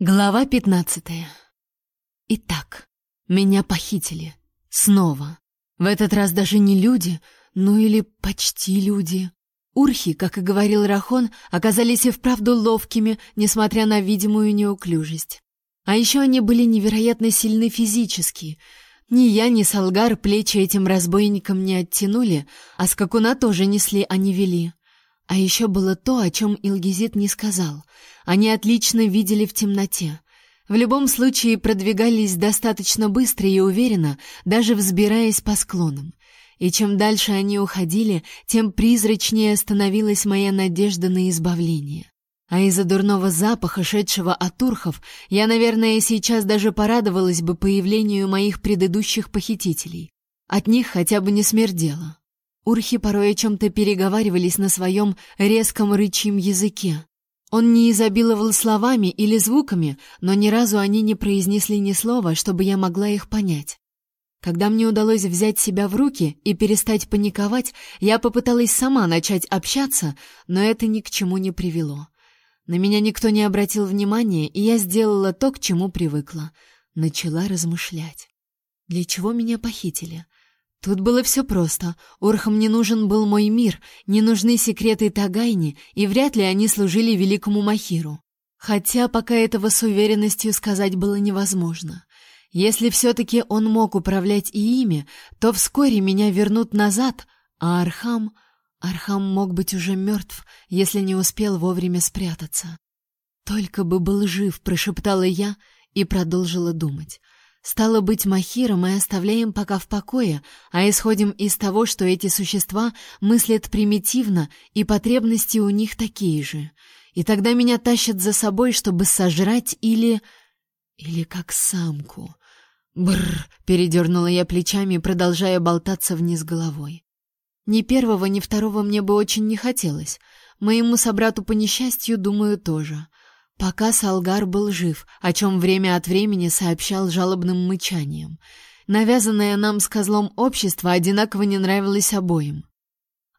Глава пятнадцатая. Итак, меня похитили. Снова. В этот раз даже не люди, ну или почти люди. Урхи, как и говорил Рахон, оказались и вправду ловкими, несмотря на видимую неуклюжесть. А еще они были невероятно сильны физически. Ни я, ни Салгар плечи этим разбойникам не оттянули, а скакуна тоже несли, а не вели. А еще было то, о чем Илгизит не сказал. Они отлично видели в темноте. В любом случае продвигались достаточно быстро и уверенно, даже взбираясь по склонам. И чем дальше они уходили, тем призрачнее становилась моя надежда на избавление. А из-за дурного запаха, шедшего от урхов, я, наверное, сейчас даже порадовалась бы появлению моих предыдущих похитителей. От них хотя бы не смердело. Урхи порой о чем-то переговаривались на своем резком рычьем языке. Он не изобиловал словами или звуками, но ни разу они не произнесли ни слова, чтобы я могла их понять. Когда мне удалось взять себя в руки и перестать паниковать, я попыталась сама начать общаться, но это ни к чему не привело. На меня никто не обратил внимания, и я сделала то, к чему привыкла. Начала размышлять. Для чего меня похитили? Тут было все просто. Урхам не нужен был мой мир, не нужны секреты Тагайни, и вряд ли они служили великому Махиру. Хотя пока этого с уверенностью сказать было невозможно. Если все-таки он мог управлять и ими, то вскоре меня вернут назад, а Архам... Архам мог быть уже мертв, если не успел вовремя спрятаться. «Только бы был жив», — прошептала я и продолжила думать. Стало быть, Махира мы оставляем пока в покое, а исходим из того, что эти существа мыслят примитивно, и потребности у них такие же. И тогда меня тащат за собой, чтобы сожрать или... или как самку. Бррр, передернула я плечами, продолжая болтаться вниз головой. Ни первого, ни второго мне бы очень не хотелось. Моему собрату по несчастью, думаю, тоже. Пока Салгар был жив, о чем время от времени сообщал жалобным мычанием. Навязанное нам с козлом общество одинаково не нравилось обоим.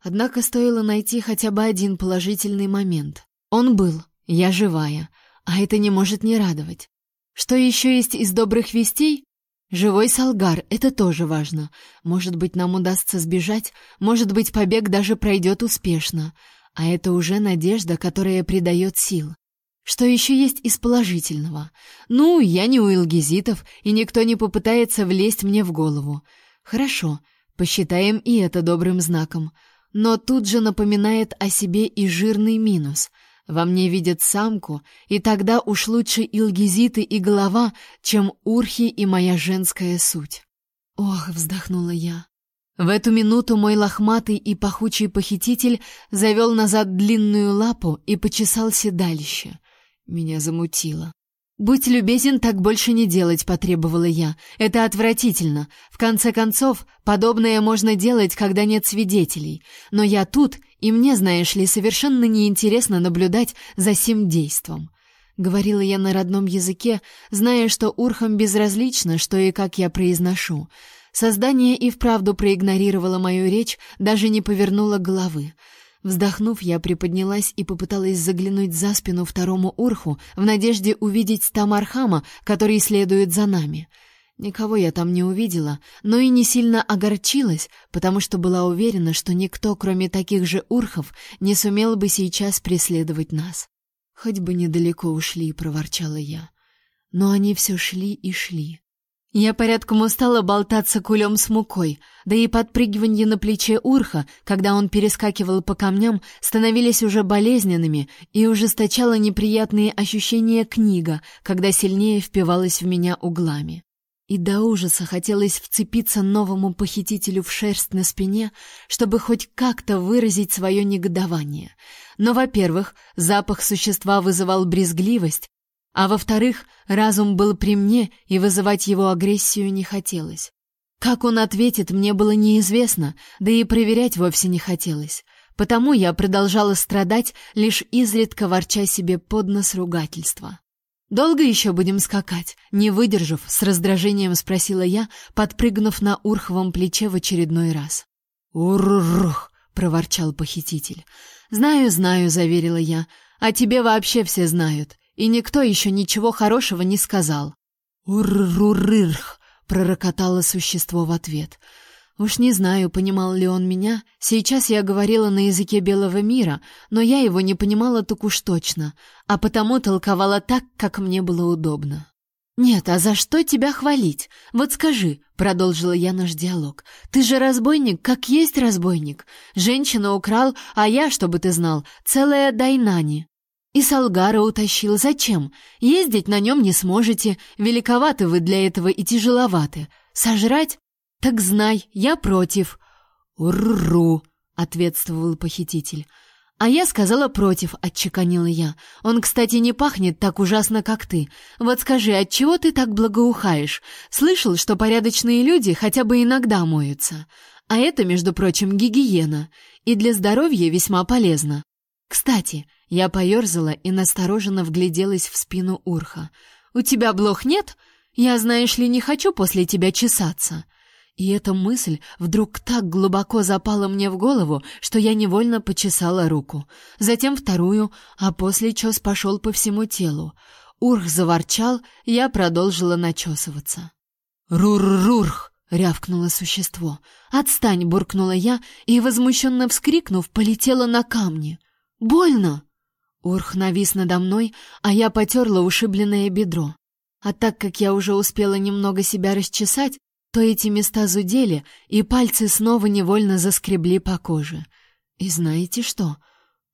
Однако стоило найти хотя бы один положительный момент. Он был, я живая, а это не может не радовать. Что еще есть из добрых вестей? Живой Салгар, это тоже важно. Может быть, нам удастся сбежать, может быть, побег даже пройдет успешно. А это уже надежда, которая придает сил. Что еще есть из положительного? Ну, я не у Илгизитов, и никто не попытается влезть мне в голову. Хорошо, посчитаем и это добрым знаком. Но тут же напоминает о себе и жирный минус. Во мне видят самку, и тогда уж лучше Илгизиты и голова, чем урхи и моя женская суть. Ох, вздохнула я. В эту минуту мой лохматый и пахучий похититель завел назад длинную лапу и почесал седалище — меня замутило. «Будь любезен, так больше не делать», — потребовала я. «Это отвратительно. В конце концов, подобное можно делать, когда нет свидетелей. Но я тут, и мне, знаешь ли, совершенно неинтересно наблюдать за сим действом». Говорила я на родном языке, зная, что урхам безразлично, что и как я произношу. Создание и вправду проигнорировало мою речь, даже не повернуло головы. Вздохнув, я приподнялась и попыталась заглянуть за спину второму урху в надежде увидеть Тамархама, который следует за нами. Никого я там не увидела, но и не сильно огорчилась, потому что была уверена, что никто, кроме таких же урхов, не сумел бы сейчас преследовать нас. Хоть бы недалеко ушли, проворчала я. Но они все шли и шли. Я порядком устала болтаться кулем с мукой, да и подпрыгивания на плече Урха, когда он перескакивал по камням, становились уже болезненными и ужесточало неприятные ощущения книга, когда сильнее впивалась в меня углами. И до ужаса хотелось вцепиться новому похитителю в шерсть на спине, чтобы хоть как-то выразить свое негодование. Но, во-первых, запах существа вызывал брезгливость, а во-вторых, разум был при мне, и вызывать его агрессию не хотелось. Как он ответит, мне было неизвестно, да и проверять вовсе не хотелось. Потому я продолжала страдать, лишь изредка ворча себе под нос ругательства. «Долго еще будем скакать?» Не выдержав, с раздражением спросила я, подпрыгнув на урховом плече в очередной раз. «Уррррх!» — проворчал похититель. «Знаю, знаю», — заверила я. «А тебе вообще все знают. И никто еще ничего хорошего не сказал. «Ур-ру-рырх!» — пророкотало существо в ответ. Уж не знаю, понимал ли он меня. Сейчас я говорила на языке белого мира, но я его не понимала так уж точно, а потому толковала так, как мне было удобно. «Нет, а за что тебя хвалить? Вот скажи», — продолжила я наш диалог, — «ты же разбойник, как есть разбойник. Женщину украл, а я, чтобы ты знал, целая дайнани. И Салгара утащил. Зачем? Ездить на нем не сможете, великоваты вы для этого и тяжеловаты. Сожрать? Так знай, я против». «Урру», — ответствовал похититель. «А я сказала против», — отчеканила я. «Он, кстати, не пахнет так ужасно, как ты. Вот скажи, от чего ты так благоухаешь? Слышал, что порядочные люди хотя бы иногда моются. А это, между прочим, гигиена. И для здоровья весьма полезно. Кстати, я поерзала и настороженно вгляделась в спину Урха. «У тебя блох нет? Я, знаешь ли, не хочу после тебя чесаться». И эта мысль вдруг так глубоко запала мне в голову, что я невольно почесала руку. Затем вторую, а после чес пошел по всему телу. Урх заворчал, я продолжила начесываться. «Рур-рурх!» — рявкнуло существо. «Отстань!» — буркнула я и, возмущенно вскрикнув, полетела на камни. «Больно!» Урх навис надо мной, а я потерла ушибленное бедро. А так как я уже успела немного себя расчесать, то эти места зудели, и пальцы снова невольно заскребли по коже. И знаете что?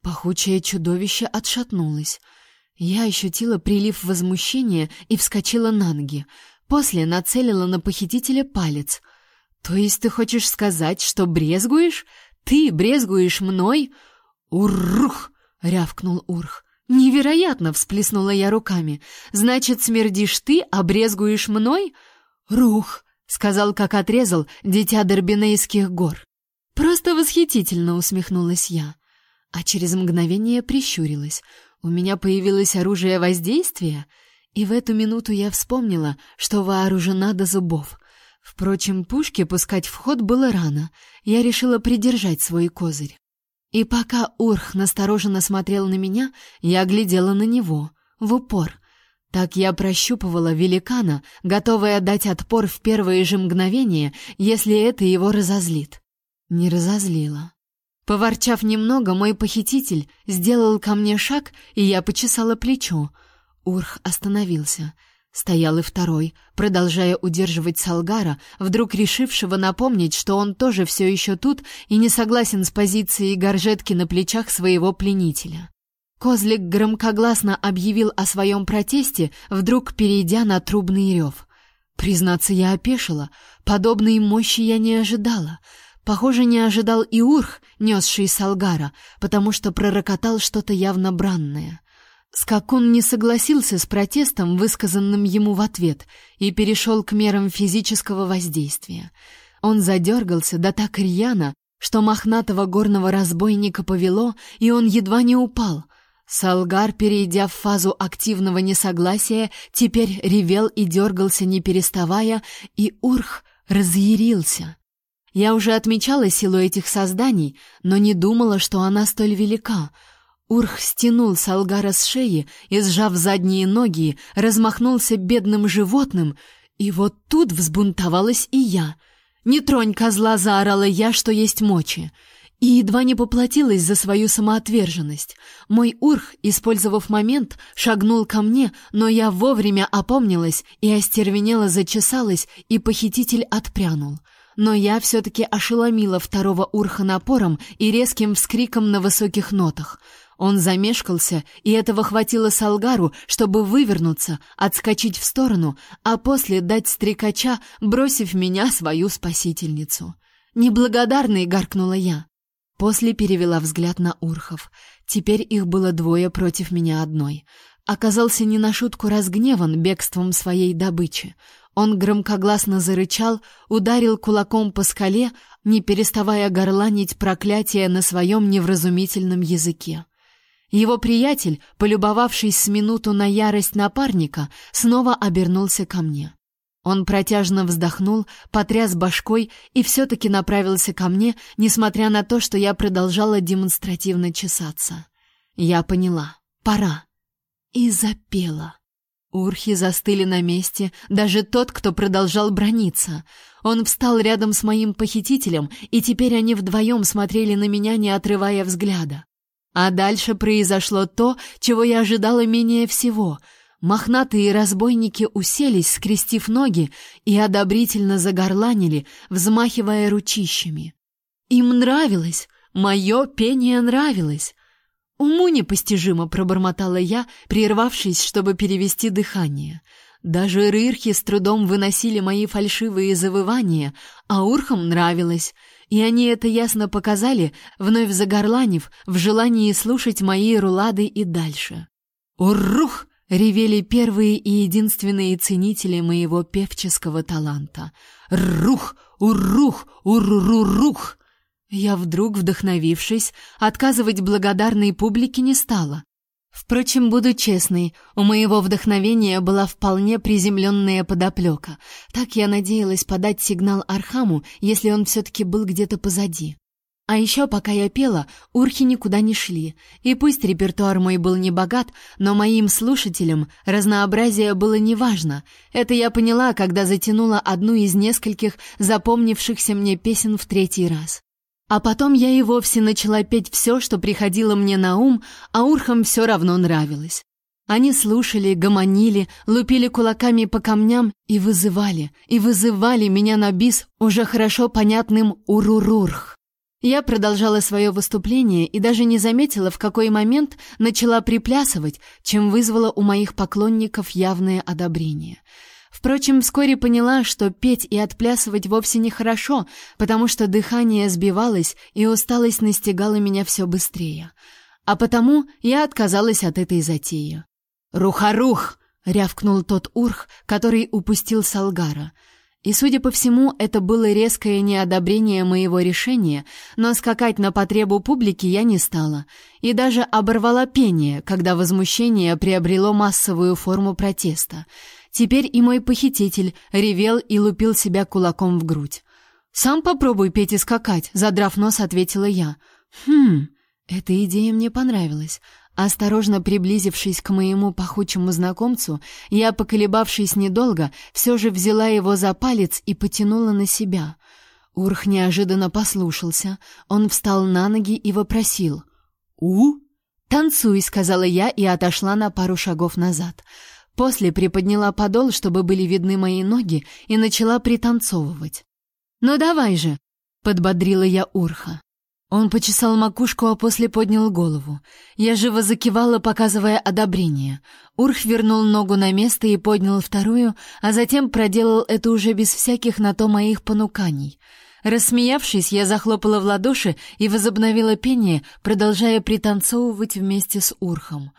Пахучее чудовище отшатнулось. Я ощутила прилив возмущения и вскочила на ноги. После нацелила на похитителя палец. «То есть ты хочешь сказать, что брезгуешь? Ты брезгуешь мной?» «Уррух!» — рявкнул Урх. «Невероятно!» — всплеснула я руками. «Значит, смердишь ты, а брезгуешь мной?» «Рух!» — сказал, как отрезал дитя Дорбинейских гор. «Просто восхитительно!» — усмехнулась я. А через мгновение прищурилась. У меня появилось оружие воздействия, и в эту минуту я вспомнила, что вооружена до зубов. Впрочем, пушки пускать в ход было рано. Я решила придержать свой козырь. И пока Урх настороженно смотрел на меня, я глядела на него, в упор — так я прощупывала великана, готовая дать отпор в первые же мгновения, если это его разозлит. Не разозлило. Поворчав немного, мой похититель сделал ко мне шаг, и я почесала плечо. Урх остановился. Стоял и второй, продолжая удерживать Салгара, вдруг решившего напомнить, что он тоже все еще тут и не согласен с позицией горжетки на плечах своего пленителя. Козлик громкогласно объявил о своем протесте, вдруг перейдя на трубный рев. Признаться, я опешила. Подобной мощи я не ожидала. Похоже, не ожидал и Урх, несший Салгара, потому что пророкотал что-то явно бранное. Скакун не согласился с протестом, высказанным ему в ответ, и перешел к мерам физического воздействия. Он задергался, да так рьяно, что мохнатого горного разбойника повело, и он едва не упал — Салгар, перейдя в фазу активного несогласия, теперь ревел и дергался, не переставая, и Урх разъярился. Я уже отмечала силу этих созданий, но не думала, что она столь велика. Урх стянул Салгара с шеи и, сжав задние ноги, размахнулся бедным животным, и вот тут взбунтовалась и я. «Не тронь козла!» — заорала я, что есть мочи и едва не поплатилась за свою самоотверженность. Мой урх, использовав момент, шагнул ко мне, но я вовремя опомнилась и остервенела зачесалась, и похититель отпрянул. Но я все-таки ошеломила второго урха напором и резким вскриком на высоких нотах. Он замешкался, и этого хватило Салгару, чтобы вывернуться, отскочить в сторону, а после дать стрекача, бросив меня свою спасительницу. «Неблагодарный!» — гаркнула я. После перевела взгляд на Урхов. Теперь их было двое против меня одной. Оказался не на шутку разгневан бегством своей добычи. Он громкогласно зарычал, ударил кулаком по скале, не переставая горланить проклятие на своем невразумительном языке. Его приятель, полюбовавшись с минуту на ярость напарника, снова обернулся ко мне. Он протяжно вздохнул, потряс башкой и все-таки направился ко мне, несмотря на то, что я продолжала демонстративно чесаться. Я поняла. Пора. и запела. Урхи застыли на месте, даже тот, кто продолжал брониться. Он встал рядом с моим похитителем, и теперь они вдвоем смотрели на меня, не отрывая взгляда. А дальше произошло то, чего я ожидала менее всего. Мохнатые разбойники уселись, скрестив ноги, и одобрительно загорланили, взмахивая ручищами. Им нравилось, мое пение нравилось. Уму непостижимо пробормотала я, прервавшись, чтобы перевести дыхание. Даже рырхи с трудом выносили мои фальшивые завывания, а урхам нравилось, и они это ясно показали, вновь загорланив в желании слушать мои рулады и дальше. «Уррух!» — ревели первые и единственные ценители моего певческого таланта. «Ррух! Уррух! Уррурурух!» Я вдруг, вдохновившись, отказывать благодарной публике не стала. Впрочем, буду честной, у моего вдохновения была вполне приземленная подоплека. Так я надеялась подать сигнал Архаму, если он все-таки был где-то позади. А еще, пока я пела, урхи никуда не шли. И пусть репертуар мой был не богат, но моим слушателям разнообразие было неважно. Это я поняла, когда затянула одну из нескольких запомнившихся мне песен в третий раз. А потом я и вовсе начала петь все, что приходило мне на ум, а урхам все равно нравилось. Они слушали, гомонили, лупили кулаками по камням и вызывали, и вызывали меня на бис уже хорошо понятным «урурурх». Я продолжала свое выступление и даже не заметила, в какой момент начала приплясывать, чем вызвало у моих поклонников явное одобрение — Впрочем, вскоре поняла, что петь и отплясывать вовсе не хорошо, потому что дыхание сбивалось и усталость настигала меня все быстрее. А потому я отказалась от этой затеи. «Рухарух!» — рявкнул тот урх, который упустил Салгара. И, судя по всему, это было резкое неодобрение моего решения, но скакать на потребу публики я не стала, и даже оборвала пение, когда возмущение приобрело массовую форму протеста — Теперь и мой похититель ревел и лупил себя кулаком в грудь. «Сам попробуй петь и скакать», — задрав нос, ответила я. «Хм, эта идея мне понравилась». Осторожно приблизившись к моему пахучему знакомцу, я, поколебавшись недолго, все же взяла его за палец и потянула на себя. Урх неожиданно послушался. Он встал на ноги и вопросил. «У?» «Танцуй», — сказала я и отошла на пару шагов назад. После приподняла подол, чтобы были видны мои ноги, и начала пританцовывать. «Ну давай же!» — подбодрила я Урха. Он почесал макушку, а после поднял голову. Я живо закивала, показывая одобрение. Урх вернул ногу на место и поднял вторую, а затем проделал это уже без всяких на то моих понуканий. Рассмеявшись, я захлопала в ладоши и возобновила пение, продолжая пританцовывать вместе с Урхом.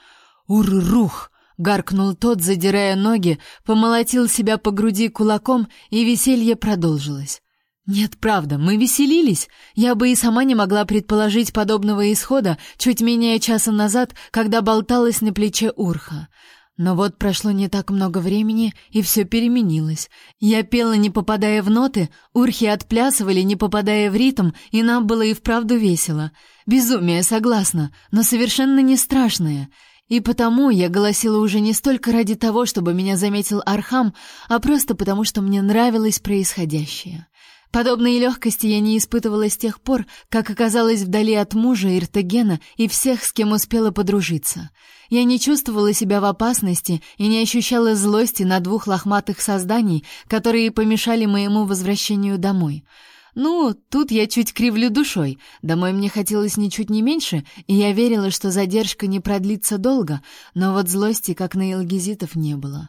«Ур-рух!» Гаркнул тот, задирая ноги, помолотил себя по груди кулаком, и веселье продолжилось. Нет, правда, мы веселились. Я бы и сама не могла предположить подобного исхода чуть менее часа назад, когда болталась на плече Урха. Но вот прошло не так много времени, и все переменилось. Я пела, не попадая в ноты, урхи отплясывали, не попадая в ритм, и нам было и вправду весело. Безумие, согласна, но совершенно не страшное. И потому я голосила уже не столько ради того, чтобы меня заметил Архам, а просто потому, что мне нравилось происходящее. Подобной легкости я не испытывала с тех пор, как оказалась вдали от мужа Иртегена и всех, с кем успела подружиться. Я не чувствовала себя в опасности и не ощущала злости на двух лохматых созданий, которые помешали моему возвращению домой — ну, тут я чуть кривлю душой. Домой мне хотелось ничуть не меньше, и я верила, что задержка не продлится долго, но вот злости, как на элгизитов, не было.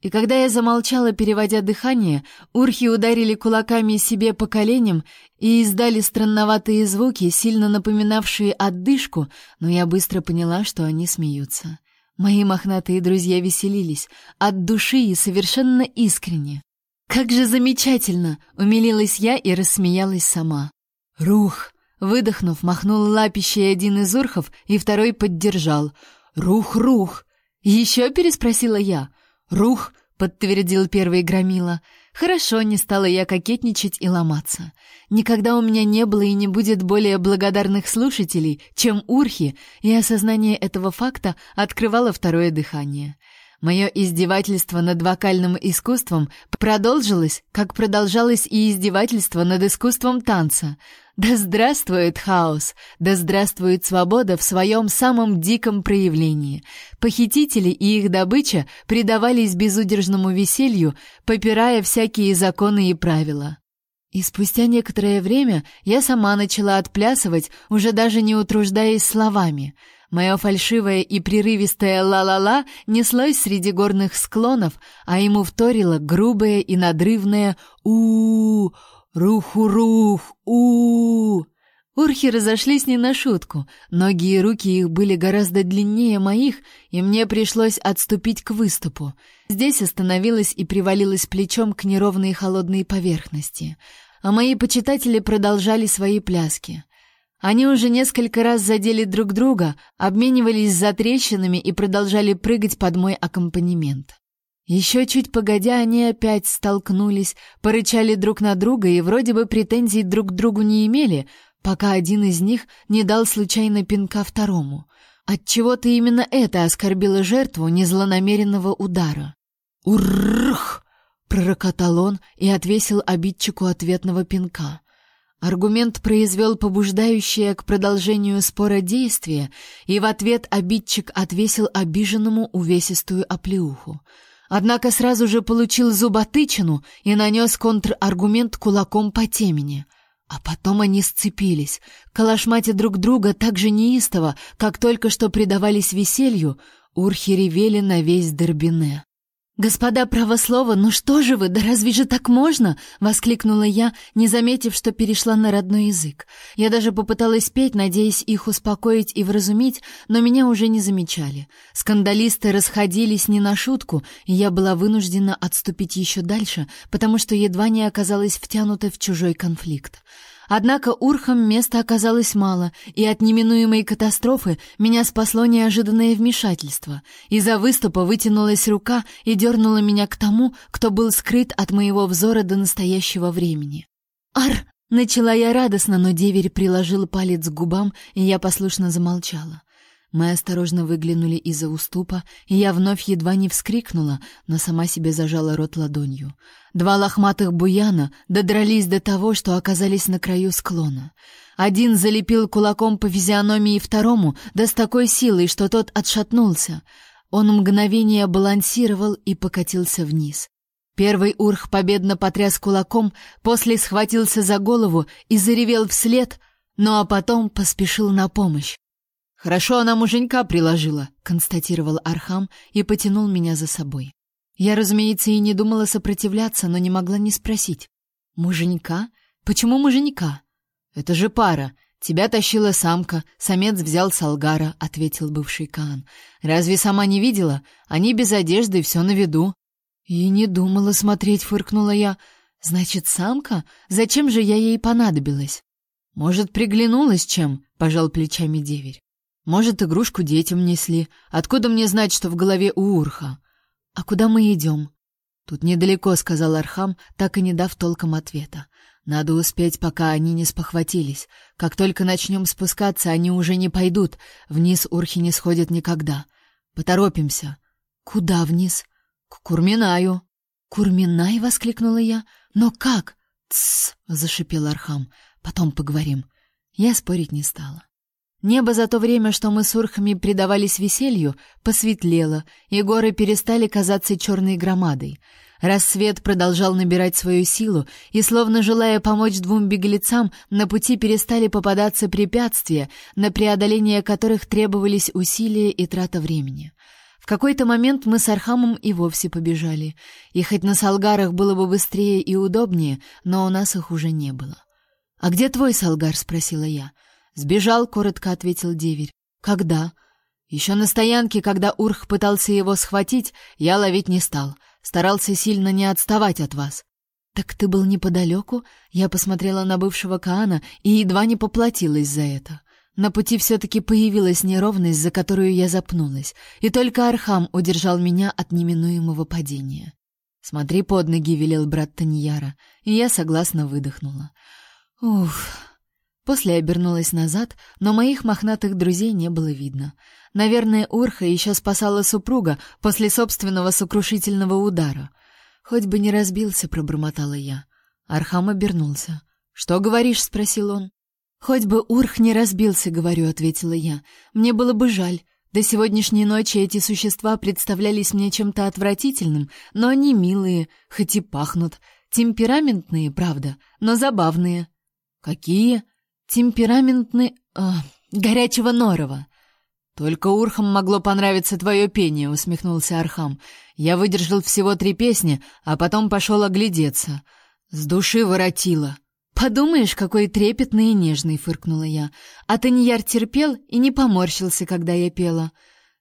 И когда я замолчала, переводя дыхание, урхи ударили кулаками себе по коленям и издали странноватые звуки, сильно напоминавшие отдышку, но я быстро поняла, что они смеются. Мои мохнатые друзья веселились от души и совершенно искренне. «Как же замечательно!» — умилилась я и рассмеялась сама. «Рух!» — выдохнув, махнул лапищей один из урхов, и второй поддержал. «Рух-рух!» «Еще?» — переспросила я. «Рух!» — подтвердил первый громила. Хорошо, не стала я кокетничать и ломаться. Никогда у меня не было и не будет более благодарных слушателей, чем Урхи, и осознание этого факта открывало второе дыхание. Мое издевательство над вокальным искусством продолжилось, как продолжалось и издевательство над искусством танца. Да здравствует хаос, да здравствует свобода в своем самом диком проявлении. Похитители и их добыча предавались безудержному веселью, попирая всякие законы и правила. И спустя некоторое время я сама начала отплясывать, уже даже не утруждаясь словами — Мое фальшивое и прерывистое «ла-ла-ла» неслось среди горных склонов, а ему вторило грубое и надрывное у, -у, «рух-у-рух, у, Урхи разошлись не на шутку. Ноги и руки их были гораздо длиннее моих, и мне пришлось отступить к выступу. Здесь остановилась и привалилась плечом к неровной холодной поверхности. А мои почитатели продолжали свои пляски. Они уже несколько раз задели друг друга, обменивались затрещинами и продолжали прыгать под мой аккомпанемент. Еще чуть погодя, они опять столкнулись, порычали друг на друга и вроде бы претензий друг к другу не имели, пока один из них не дал случайно пинка второму. Отчего-то именно это оскорбило жертву незлонамеренного удара. «Урррх!» — пророкотал он и отвесил обидчику ответного пинка. Аргумент произвел побуждающее к продолжению спора действие, и в ответ обидчик отвесил обиженному увесистую оплеуху. Однако сразу же получил зуботычину и нанес контраргумент кулаком по темени. А потом они сцепились, калашматя друг друга так же неистово, как только что предавались веселью, урхи ревели на весь Дербине. «Господа правослова, ну что же вы, да разве же так можно?» — воскликнула я, не заметив, что перешла на родной язык. Я даже попыталась петь, надеясь их успокоить и вразумить, но меня уже не замечали. Скандалисты расходились не на шутку, и я была вынуждена отступить еще дальше, потому что едва не оказалась втянута в чужой конфликт. Однако урхам места оказалось мало, и от неминуемой катастрофы меня спасло неожиданное вмешательство. Из-за выступа вытянулась рука и дернула меня к тому, кто был скрыт от моего взора до настоящего времени. «Ар!» — начала я радостно, но деверь приложил палец к губам, и я послушно замолчала. Мы осторожно выглянули из-за уступа, и я вновь едва не вскрикнула, но сама себе зажала рот ладонью. Два лохматых буяна додрались до того, что оказались на краю склона. Один залепил кулаком по физиономии второму, да с такой силой, что тот отшатнулся. Он мгновение балансировал и покатился вниз. Первый урх победно потряс кулаком, после схватился за голову и заревел вслед, ну а потом поспешил на помощь. «Хорошо она муженька приложила», — констатировал Архам и потянул меня за собой. Я, разумеется, и не думала сопротивляться, но не могла не спросить. «Муженька? Почему муженька?» «Это же пара. Тебя тащила самка, самец взял Салгара», — ответил бывший Каан. «Разве сама не видела? Они без одежды, все на виду». «И не думала смотреть», — фыркнула я. «Значит, самка? Зачем же я ей понадобилась?» «Может, приглянулась чем?» — пожал плечами деверь. Может, игрушку детям несли. Откуда мне знать, что в голове у Урха? А куда мы идем? Тут недалеко, сказал Архам, так и не дав толком ответа. Надо успеть, пока они не спохватились. Как только начнем спускаться, они уже не пойдут. Вниз урхи не сходят никогда. Поторопимся. Куда вниз? К Курминаю. Курминай, воскликнула я. Но как? Тсс, зашипел Архам. Потом поговорим. Я спорить не стала. Небо за то время, что мы с урхами предавались веселью, посветлело, и горы перестали казаться черной громадой. Рассвет продолжал набирать свою силу, и, словно желая помочь двум беглецам, на пути перестали попадаться препятствия, на преодоление которых требовались усилия и трата времени. В какой-то момент мы с Архамом и вовсе побежали. И хоть на Салгарах было бы быстрее и удобнее, но у нас их уже не было. «А где твой Салгар?» — спросила я. — Сбежал, коротко ответил деверь. Когда? Еще на стоянке, когда Урх пытался его схватить, я ловить не стал. Старался сильно не отставать от вас. Так ты был неподалеку? Я посмотрела на бывшего Каана и едва не поплатилась за это. На пути все-таки появилась неровность, за которую я запнулась, и только Архам удержал меня от неминуемого падения. Смотри под ноги, велел брат Таньяра, и я согласно выдохнула. Уф. После обернулась назад, но моих мохнатых друзей не было видно. Наверное, Урха еще спасала супруга после собственного сокрушительного удара. Хоть бы не разбился, пробормотала я. Архам обернулся. «Что говоришь?» — спросил он. «Хоть бы Урх не разбился, — говорю, — ответила я. Мне было бы жаль. До сегодняшней ночи эти существа представлялись мне чем-то отвратительным, но они милые, хоть и пахнут. Темпераментные, правда, но забавные». «Какие?» «Темпераментные... Э, горячего норова». «Только Урхам могло понравиться твое пение», — усмехнулся Архам. «Я выдержал всего три песни, а потом пошел оглядеться. С души воротило». «Подумаешь, какой трепетный и нежный!» — фыркнула я. «А Таньяр терпел и не поморщился, когда я пела».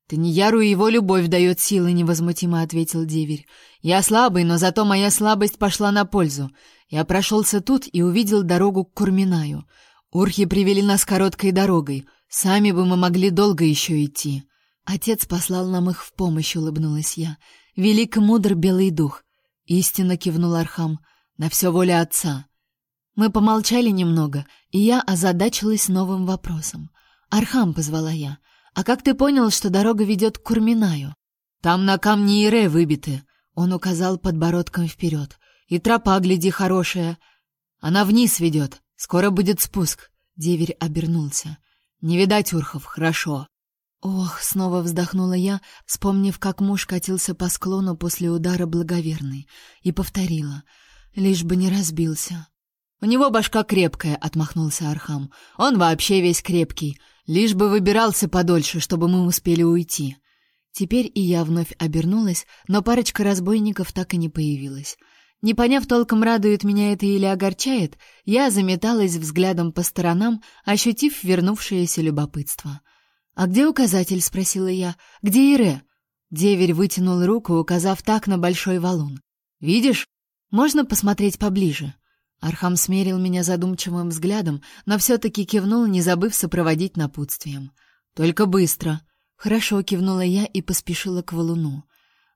«Таньяру его любовь дает силы», — невозмутимо ответил деверь. «Я слабый, но зато моя слабость пошла на пользу. Я прошелся тут и увидел дорогу к Курминаю. Урхи привели нас короткой дорогой. Сами бы мы могли долго еще идти». «Отец послал нам их в помощь», — улыбнулась я. «Велик и мудр белый дух». «Истинно», — кивнул Архам. «На все воля отца». Мы помолчали немного, и я озадачилась новым вопросом. «Архам», — позвала я, — «а как ты понял, что дорога ведет к Курминаю?» «Там на камне Ире выбиты», — он указал подбородком вперед. «И тропа, гляди, хорошая. Она вниз ведет, скоро будет спуск». Деверь обернулся. «Не видать урхов, хорошо». Ох, снова вздохнула я, вспомнив, как муж катился по склону после удара благоверной, и повторила, лишь бы не разбился. «У него башка крепкая», — отмахнулся Архам. «Он вообще весь крепкий. Лишь бы выбирался подольше, чтобы мы успели уйти». Теперь и я вновь обернулась, но парочка разбойников так и не появилась. Не поняв толком, радует меня это или огорчает, я заметалась взглядом по сторонам, ощутив вернувшееся любопытство. «А где указатель?» — спросила я. «Где Ире?» Деверь вытянул руку, указав так на большой валун. «Видишь? Можно посмотреть поближе?» Архам смерил меня задумчивым взглядом, но все-таки кивнул, не забыв сопроводить напутствием. «Только быстро!» Хорошо кивнула я и поспешила к валуну.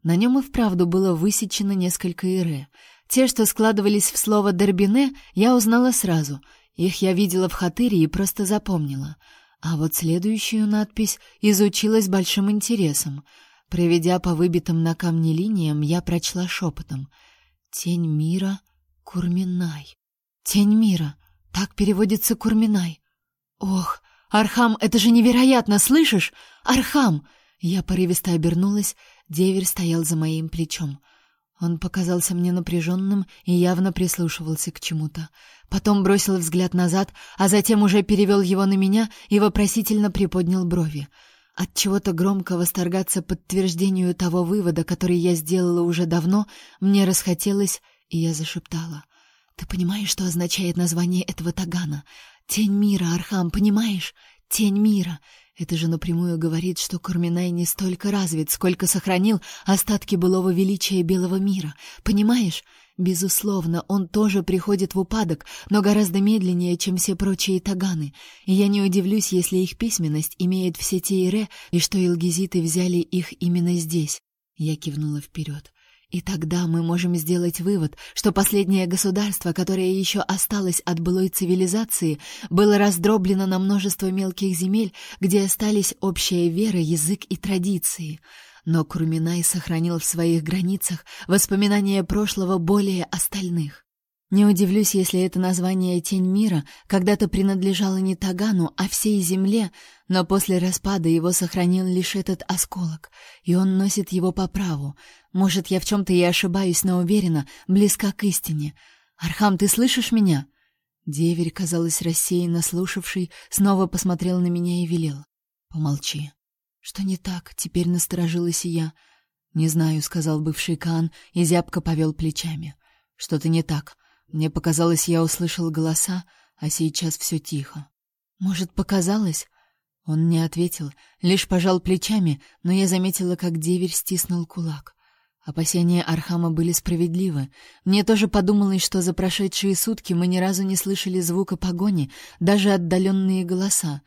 На нем и вправду было высечено несколько ире. Те, что складывались в слово «дербине», я узнала сразу. Их я видела в хатыре и просто запомнила. А вот следующую надпись изучила с большим интересом. Проведя по выбитым на камне линиям, я прочла шепотом. «Тень мира...» Курминай. Тень мира. Так переводится Курминай. Ох, Архам, это же невероятно, слышишь? Архам! Я порывисто обернулась, деверь стоял за моим плечом. Он показался мне напряженным и явно прислушивался к чему-то. Потом бросил взгляд назад, а затем уже перевел его на меня и вопросительно приподнял брови. От чего-то громко восторгаться подтверждению того вывода, который я сделала уже давно, мне расхотелось, и я зашептала. «Ты понимаешь, что означает название этого тагана? Тень мира, Архам, понимаешь? Тень мира!» Это же напрямую говорит, что Курминай не столько развит, сколько сохранил остатки былого величия белого мира. Понимаешь? Безусловно, он тоже приходит в упадок, но гораздо медленнее, чем все прочие таганы. И я не удивлюсь, если их письменность имеет все те ире, и что илгизиты взяли их именно здесь. Я кивнула вперед. И тогда мы можем сделать вывод, что последнее государство, которое еще осталось от былой цивилизации, было раздроблено на множество мелких земель, где остались общая вера, язык и традиции. Но Курминай сохранил в своих границах воспоминания прошлого более остальных. Не удивлюсь, если это название «Тень мира» когда-то принадлежало не Тагану, а всей земле, но после распада его сохранил лишь этот осколок, и он носит его по праву. Может, я в чем-то и ошибаюсь, но уверена, близка к истине. «Архам, ты слышишь меня?» Деверь, казалось, рассеянно слушавший, снова посмотрел на меня и велел. «Помолчи». «Что не так?» — теперь насторожилась и я. «Не знаю», — сказал бывший Каан и зябко повел плечами. «Что-то не так. Мне показалось, я услышал голоса, а сейчас все тихо. Может, показалось? Он не ответил, лишь пожал плечами, но я заметила, как деверь стиснул кулак. Опасения Архама были справедливы. Мне тоже подумалось, что за прошедшие сутки мы ни разу не слышали звука погони, даже отдаленные голоса.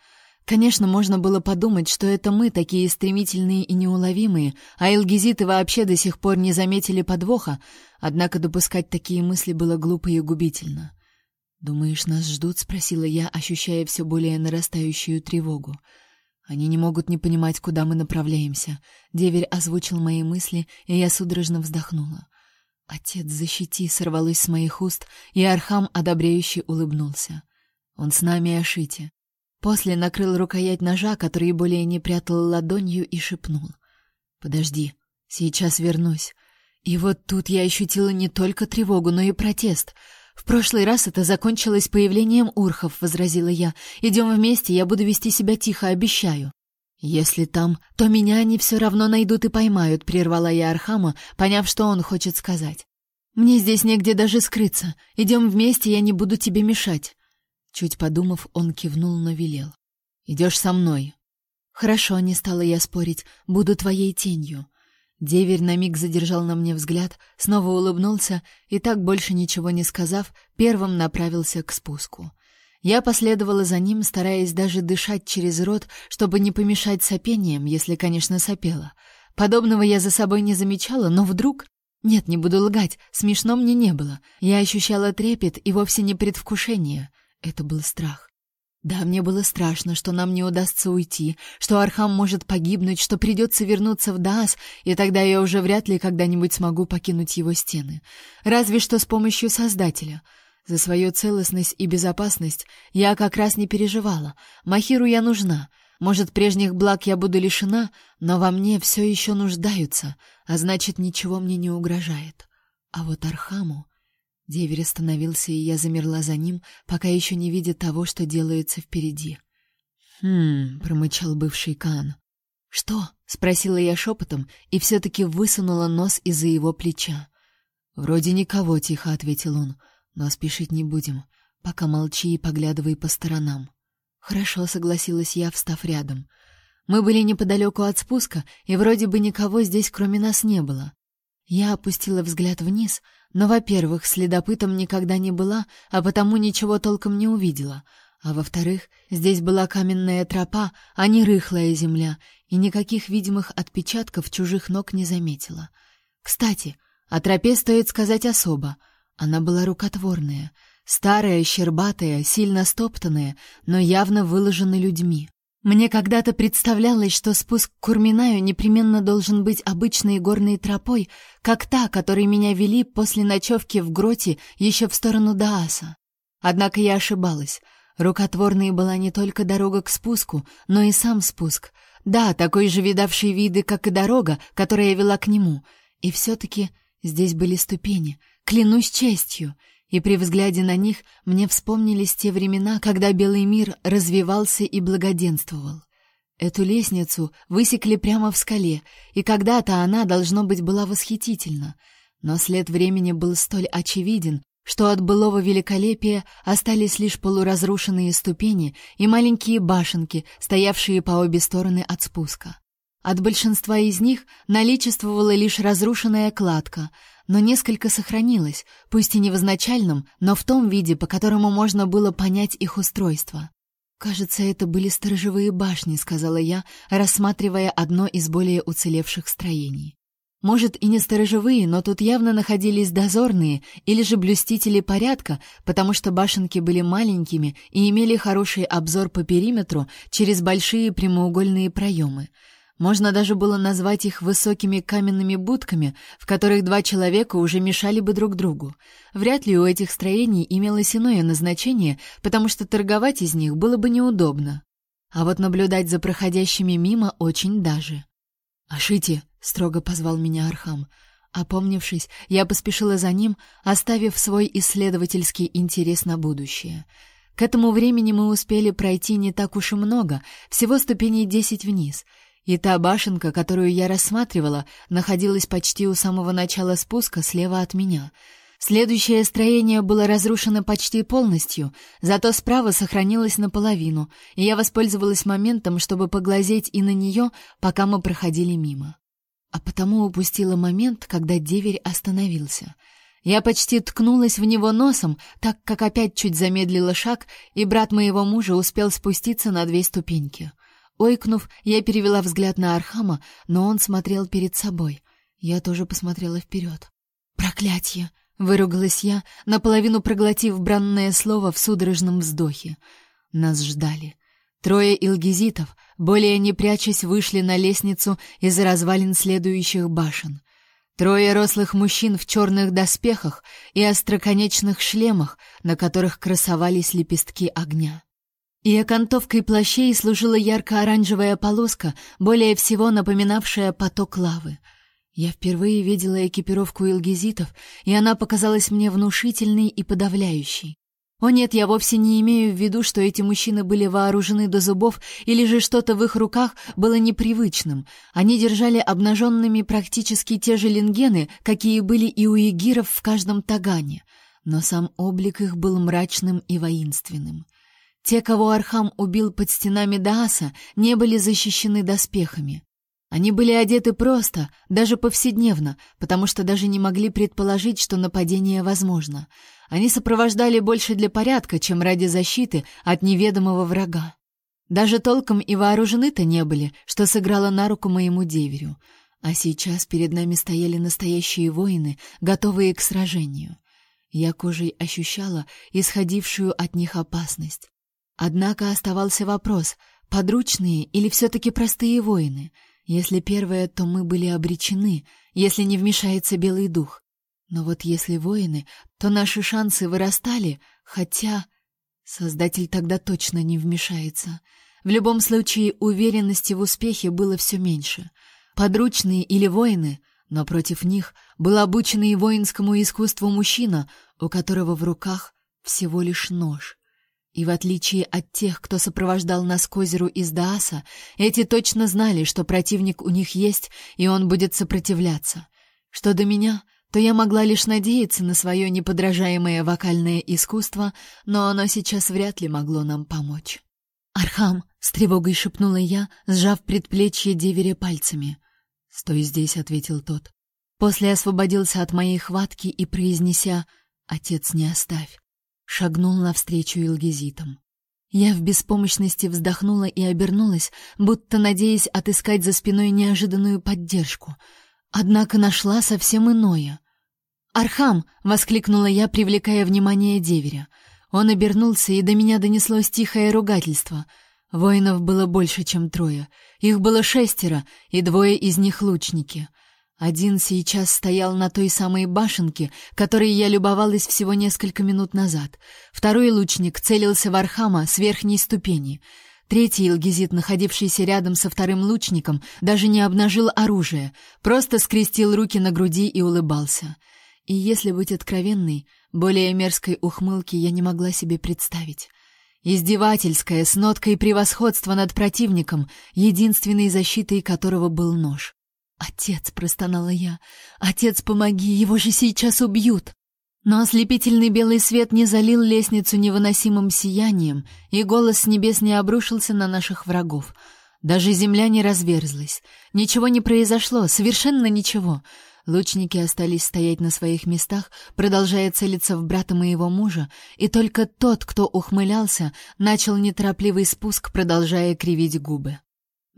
Конечно, можно было подумать, что это мы такие стремительные и неуловимые, а элгизиты вообще до сих пор не заметили подвоха, однако допускать такие мысли было глупо и губительно. «Думаешь, нас ждут?» — спросила я, ощущая все более нарастающую тревогу. «Они не могут не понимать, куда мы направляемся». Деверь озвучил мои мысли, и я судорожно вздохнула. «Отец, защити!» — сорвалось с моих уст, и Архам одобряюще улыбнулся. «Он с нами, Ашите. После накрыл рукоять ножа, который более не прятал ладонью, и шепнул. «Подожди, сейчас вернусь». И вот тут я ощутила не только тревогу, но и протест. «В прошлый раз это закончилось появлением урхов», — возразила я. «Идем вместе, я буду вести себя тихо, обещаю». «Если там, то меня они все равно найдут и поймают», — прервала я Архама, поняв, что он хочет сказать. «Мне здесь негде даже скрыться. Идем вместе, я не буду тебе мешать». Чуть подумав, он кивнул, но велел. «Идешь со мной». «Хорошо», — не стала я спорить, — «буду твоей тенью». Деверь на миг задержал на мне взгляд, снова улыбнулся и, так больше ничего не сказав, первым направился к спуску. Я последовала за ним, стараясь даже дышать через рот, чтобы не помешать сопением, если, конечно, сопела. Подобного я за собой не замечала, но вдруг... Нет, не буду лгать, смешно мне не было. Я ощущала трепет и вовсе не предвкушение. Это был страх. Да, мне было страшно, что нам не удастся уйти, что Архам может погибнуть, что придется вернуться в Даас, и тогда я уже вряд ли когда-нибудь смогу покинуть его стены. Разве что с помощью Создателя. За свою целостность и безопасность я как раз не переживала. Махиру я нужна. Может, прежних благ я буду лишена, но во мне все еще нуждаются, а значит, ничего мне не угрожает. А вот Архаму... Деверь остановился, и я замерла за ним, пока еще не видя того, что делается впереди. «Хм...» — промычал бывший Кан. «Что?» — спросила я шепотом и все-таки высунула нос из-за его плеча. «Вроде никого», — тихо ответил он, — «но спешить не будем. Пока молчи и поглядывай по сторонам». «Хорошо», — согласилась я, встав рядом. Мы были неподалеку от спуска, и вроде бы никого здесь кроме нас не было. Я опустила взгляд вниз, но, во-первых, следопытом никогда не была, а потому ничего толком не увидела. А во-вторых, здесь была каменная тропа, а не рыхлая земля, и никаких видимых отпечатков чужих ног не заметила. Кстати, о тропе стоит сказать особо. Она была рукотворная, старая, щербатая, сильно стоптанная, но явно выложена людьми. Мне когда-то представлялось, что спуск к Курминаю непременно должен быть обычной горной тропой, как та, которой меня вели после ночевки в гроте еще в сторону Дааса. Однако я ошибалась. Рукотворной была не только дорога к спуску, но и сам спуск. Да, такой же видавший виды, как и дорога, которая вела к нему. И все-таки здесь были ступени. Клянусь честью — и при взгляде на них мне вспомнились те времена, когда белый мир развивался и благоденствовал. Эту лестницу высекли прямо в скале, и когда-то она, должно быть, была восхитительна. Но след времени был столь очевиден, что от былого великолепия остались лишь полуразрушенные ступени и маленькие башенки, стоявшие по обе стороны от спуска. От большинства из них наличествовала лишь разрушенная кладка, но несколько сохранилось, пусть и не в изначальном, но в том виде, по которому можно было понять их устройство. «Кажется, это были сторожевые башни», — сказала я, рассматривая одно из более уцелевших строений. Может, и не сторожевые, но тут явно находились дозорные или же блюстители порядка, потому что башенки были маленькими и имели хороший обзор по периметру через большие прямоугольные проемы — можно даже было назвать их высокими каменными будками, в которых два человека уже мешали бы друг другу. Вряд ли у этих строений имелось иное назначение, потому что торговать из них было бы неудобно. А вот наблюдать за проходящими мимо очень даже. «Ашите!» — строго позвал меня Архам. Опомнившись, я поспешила за ним, оставив свой исследовательский интерес на будущее. К этому времени мы успели пройти не так уж и много, всего ступеней десять вниз — и та башенка, которую я рассматривала, находилась почти у самого начала спуска слева от меня. Следующее строение было разрушено почти полностью, зато справа сохранилось наполовину, и я воспользовалась моментом, чтобы поглазеть и на нее, пока мы проходили мимо. А потому упустила момент, когда деверь остановился. Я почти ткнулась в него носом, так как опять чуть замедлила шаг, и брат моего мужа успел спуститься на две ступеньки. Ойкнув, я перевела взгляд на Архама, но он смотрел перед собой. Я тоже посмотрела вперед. «Проклятье!» — выругалась я, наполовину проглотив бранное слово в судорожном вздохе. Нас ждали. Трое илгизитов, более не прячась, вышли на лестницу из развалин следующих башен. Трое рослых мужчин в черных доспехах и остроконечных шлемах, на которых красовались лепестки огня. И окантовкой плащей служила ярко-оранжевая полоска, более всего напоминавшая поток лавы. Я впервые видела экипировку илгизитов, и она показалась мне внушительной и подавляющей. О нет, я вовсе не имею в виду, что эти мужчины были вооружены до зубов, или же что-то в их руках было непривычным. Они держали обнаженными практически те же лингены, какие были и у егиров в каждом тагане. Но сам облик их был мрачным и воинственным. Те, кого Архам убил под стенами Дааса, не были защищены доспехами. Они были одеты просто, даже повседневно, потому что даже не могли предположить, что нападение возможно. Они сопровождали больше для порядка, чем ради защиты от неведомого врага. Даже толком и вооружены-то не были, что сыграло на руку моему деверю. А сейчас перед нами стояли настоящие воины, готовые к сражению. Я кожей ощущала исходившую от них опасность. Однако оставался вопрос, подручные или все-таки простые воины — если первое, то мы были обречены, если не вмешается Белый Дух. Но вот если воины, то наши шансы вырастали, хотя... Создатель тогда точно не вмешается. В любом случае, уверенности в успехе было все меньше. Подручные или воины, но против них был обученный воинскому искусству мужчина, у которого в руках всего лишь нож. И в отличие от тех, кто сопровождал нас к озеру из Дааса, эти точно знали, что противник у них есть, и он будет сопротивляться. Что до меня, то я могла лишь надеяться на свое неподражаемое вокальное искусство, но оно сейчас вряд ли могло нам помочь. «Архам!» — с тревогой шепнула я, сжав предплечье деверя пальцами. «Стой здесь», — ответил тот. После освободился от моей хватки и, произнеся «Отец, не оставь», шагнул навстречу Илгизитам. Я в беспомощности вздохнула и обернулась, будто надеясь отыскать за спиной неожиданную поддержку. Однако нашла совсем иное. «Архам!» — воскликнула я, привлекая внимание деверя. Он обернулся, и до меня донеслось тихое ругательство. Воинов было больше, чем трое. Их было шестеро, и двое из них лучники — один сейчас стоял на той самой башенке, которой я любовалась всего несколько минут назад. Второй лучник целился в Архама с верхней ступени. Третий Илгизит, находившийся рядом со вторым лучником, даже не обнажил оружие, просто скрестил руки на груди и улыбался. И если быть откровенной, более мерзкой ухмылки я не могла себе представить. Издевательская, с ноткой превосходства над противником, единственной защитой которого был нож. «Отец!» — простонала я. «Отец, помоги! Его же сейчас убьют!» Но ослепительный белый свет не залил лестницу невыносимым сиянием, и голос с небес не обрушился на наших врагов. Даже земля не разверзлась. Ничего не произошло, совершенно ничего. Лучники остались стоять на своих местах, продолжая целиться в брата моего мужа, и только тот, кто ухмылялся, начал неторопливый спуск, продолжая кривить губы.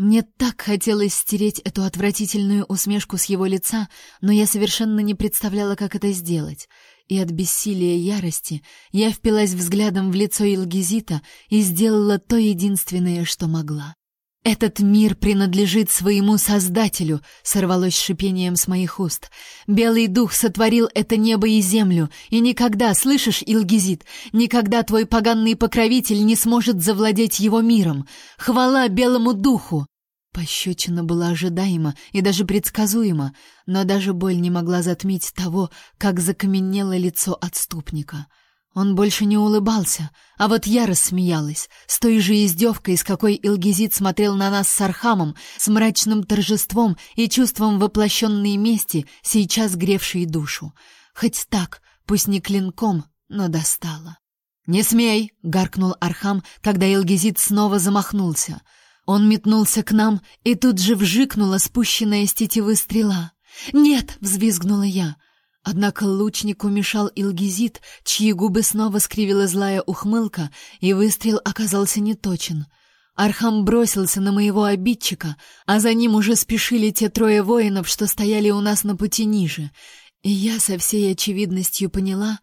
Мне так хотелось стереть эту отвратительную усмешку с его лица, но я совершенно не представляла, как это сделать. И от бессилия ярости я впилась взглядом в лицо Илгизита и сделала то единственное, что могла. «Этот мир принадлежит своему Создателю», — сорвалось шипением с моих уст. «Белый дух сотворил это небо и землю, и никогда, слышишь, Илгизит, никогда твой поганный покровитель не сможет завладеть его миром. Хвала белому духу!» Пощечина была ожидаема и даже предсказуема, но даже боль не могла затмить того, как закаменело лицо отступника. Он больше не улыбался, а вот я рассмеялась, с той же издевкой, с какой Илгизит смотрел на нас с Архамом, с мрачным торжеством и чувством воплощенной мести, сейчас гревшей душу. Хоть так, пусть не клинком, но достало. «Не смей!» — гаркнул Архам, когда Илгизит снова замахнулся — он метнулся к нам, и тут же вжикнула спущенная с тетивы стрела. «Нет!» — взвизгнула я. Однако лучнику мешал Илгизит, чьи губы снова скривила злая ухмылка, и выстрел оказался неточен. Архам бросился на моего обидчика, а за ним уже спешили те трое воинов, что стояли у нас на пути ниже. И я со всей очевидностью поняла,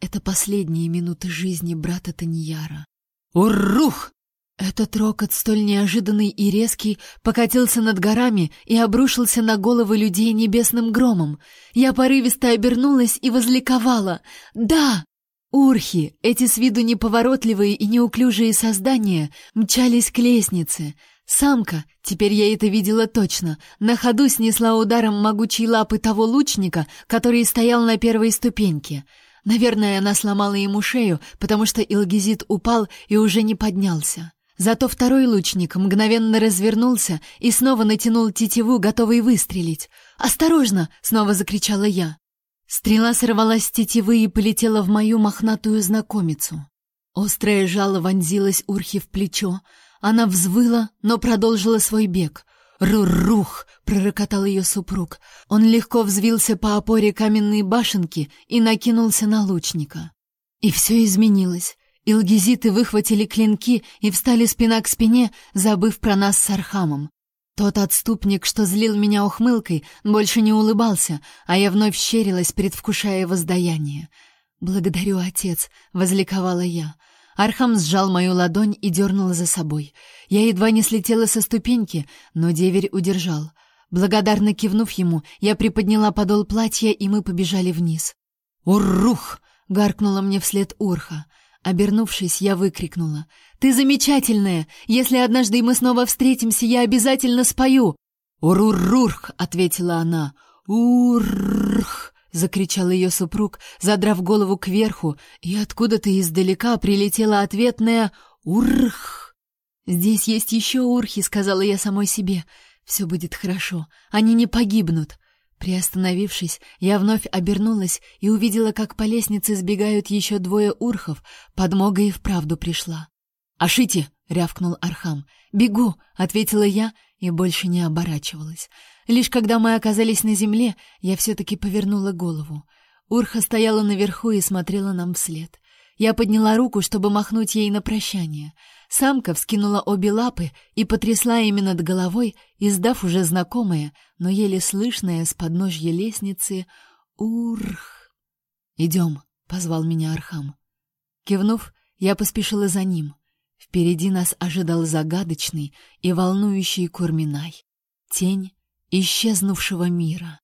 это последние минуты жизни брата Таньяра. «Уррух!» Этот рокот, столь неожиданный и резкий, покатился над горами и обрушился на головы людей небесным громом. Я порывисто обернулась и возликовала. «Да!» Урхи, эти с виду неповоротливые и неуклюжие создания, мчались к лестнице. Самка, теперь я это видела точно, на ходу снесла ударом могучей лапы того лучника, который стоял на первой ступеньке. Наверное, она сломала ему шею, потому что Илгизит упал и уже не поднялся. Зато второй лучник мгновенно развернулся и снова натянул тетиву, готовый выстрелить. «Осторожно!» — снова закричала я. Стрела сорвалась с тетивы и полетела в мою мохнатую знакомицу. Острое жало вонзилось Урхи в плечо. Она взвыла, но продолжила свой бег. «Рур-рух!» — пророкотал ее супруг. Он легко взвился по опоре каменной башенки и накинулся на лучника. И все изменилось. Илгизиты выхватили клинки и встали спина к спине, забыв про нас с Архамом. Тот отступник, что злил меня ухмылкой, больше не улыбался, а я вновь щерилась, предвкушая воздаяние. «Благодарю, отец», — возликовала я. Архам сжал мою ладонь и дернул за собой. Я едва не слетела со ступеньки, но деверь удержал. Благодарно кивнув ему, я приподняла подол платья, и мы побежали вниз. «Уррух!» — гаркнула мне вслед Урха. Обернувшись, я выкрикнула. «Ты замечательная! Если однажды мы снова встретимся, я обязательно спою!» «Урурурх!» — ответила она. «Уррррх!» — закричал ее супруг, задрав голову кверху, и откуда-то издалека прилетела ответная «Уррх!» «Здесь есть еще урхи», — сказала я самой себе. «Все будет хорошо. Они не погибнут. Приостановившись, я вновь обернулась и увидела, как по лестнице сбегают еще двое урхов. Подмога и вправду пришла. «Ашите!» — рявкнул Архам. «Бегу!» — ответила я и больше не оборачивалась. Лишь когда мы оказались на земле, я все-таки повернула голову. Урха стояла наверху и смотрела нам вслед. Я подняла руку, чтобы махнуть ей на прощание — Самка вскинула обе лапы и потрясла ими над головой, издав уже знакомое, но еле слышное с подножья лестницы «Урх!» «Идем», — позвал меня Архам. Кивнув, я поспешила за ним. Впереди нас ожидал загадочный и волнующий Курминай, тень исчезнувшего мира.